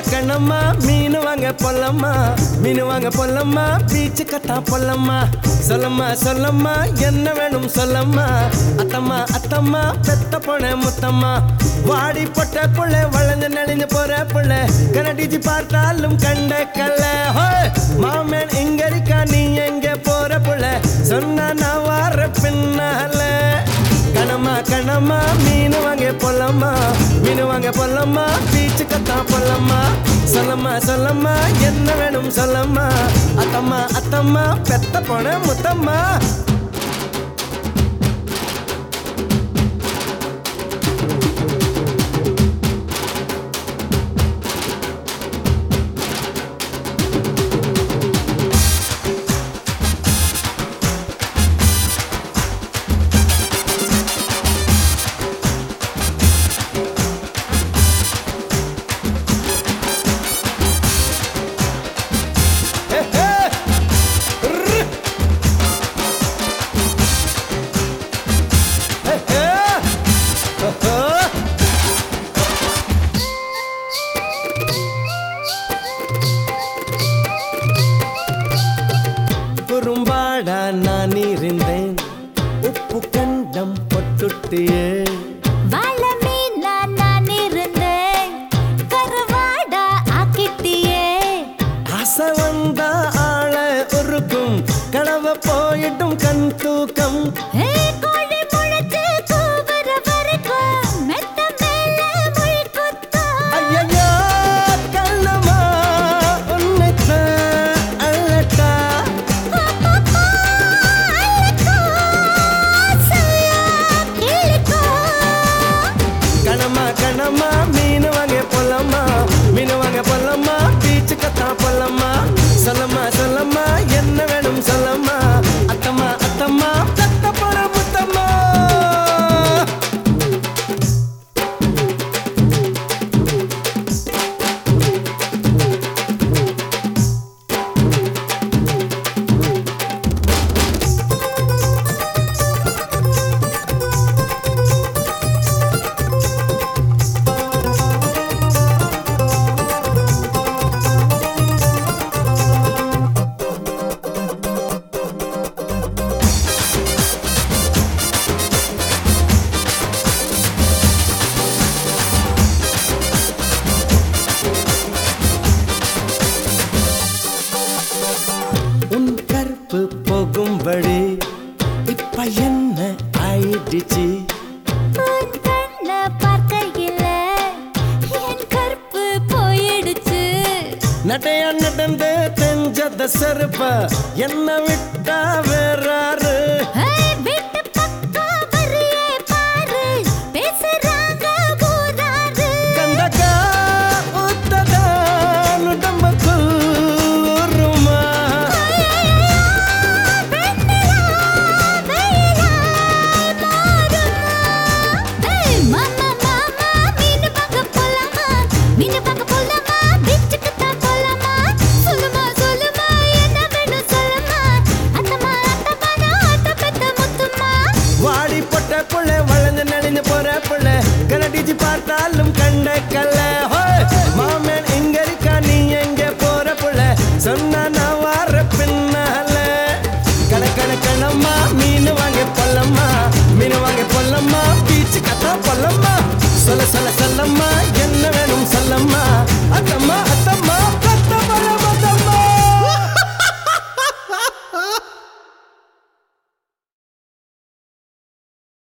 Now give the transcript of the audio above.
கண்ணம்மா மீன் வாங்க பொல்லம்மா மீன் வாங்க பொல்லம்மா பீச்சு கத்தா பொல்லம்மா சொல்லம்மா சொல்லம்மா என்ன வேணும் சொல்லம்மா? அத்தம்மா அத்தம்மா பெத்த போன முத்தம்மா. வாடி பொட்ட புள்ள வளைஞ்சு நெளிஞ்சு போற புள்ள. கனடிச்சு பார்த்தாலும் கண்ட கல்ல. ஹோய்! மாமன் இங்க இருக்கா? நீ எங்க போற புள்ள? சொன்ன நான் வார பின்னால. கணமா கணமா மீன் வாங்க பொல்லம்மா மீன் வாங்க பொல்லம்மா பீச்சு கத்தா பொல்லம்மா சொல்லம்மா சொல்லம்மா என்ன வேணும் சொல்லம்மா? அத்தம்மா அத்தம்மா பெத்த போன முத்தம்மா. పోయటం కంతూకం போயிடுச்சு. நடையா நடந்து தெஞ்சத செருப்ப என்ன விட்டா வேறாரு. கல்ல புள்ள பார்த்தாலும் கண்ட கல்ல ஹோய்! மாமன் இங்க இருக்கா? நீ எங்க போற புள்ள? சொன்னா நான் வார பின்னால. கணக்கண கணம்மா மீன் வாங்க பொல்லம்மா மீன் வாங்க பொல்லம்மா பீச்சு கத்தா பொல்லம்மா சொல்ல சொல்ல சொல்லம்மா என்ன வேணும் சொல்லம்மா.